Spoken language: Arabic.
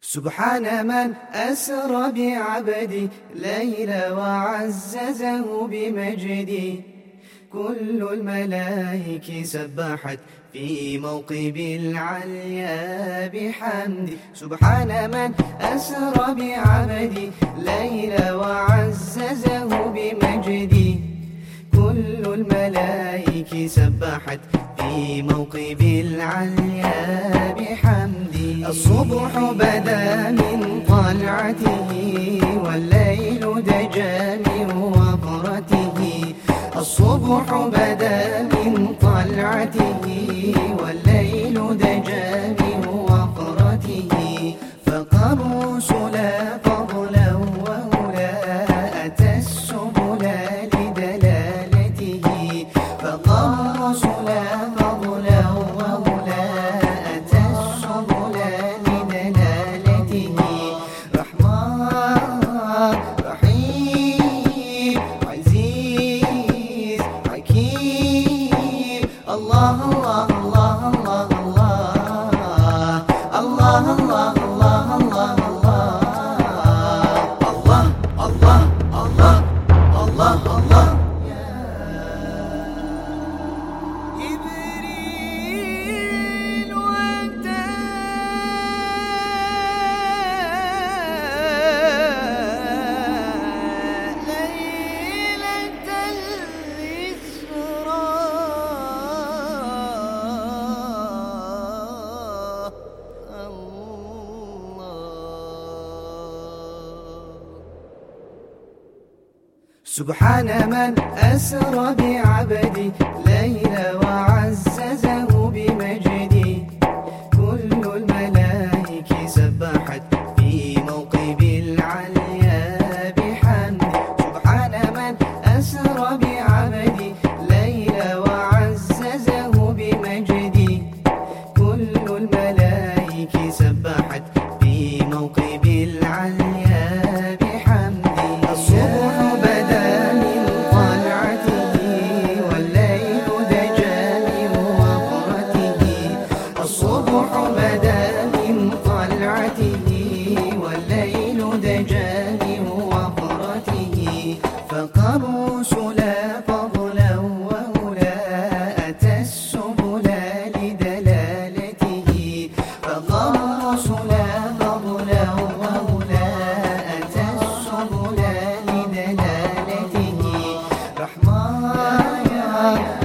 سبحان من أسرى بعبدي ليلى وعززه بمجدي. كل الملائك سبحت في موقب العليا بحمد سبحان من أسرى بعبدي ليلى وعززه بمجدي. كل الملائك سبحت في موقب العليا بحمدي. الصبح بدا من طلعته والليل دجا من وقرته الصبح بدا من طلعته والليل دجا من وقرته فقروا Allah Allah Allah سبحان من أسرى بعبدي ليلى وعززه بمجدي. كل الملائك سبحت في موقب العليا بحمد. سبحان من أسرى بعبدي ليلى وعززه بمجدي. كل الملائك سبحت في موقب العليا الصبح بدا من طلعته والليل دجى من وقرته فقروا سلا فضلا وهلا أتى السبل لدلالته فقروا سلا فضلا وهلا أتى السبل لدلالته رحمة يا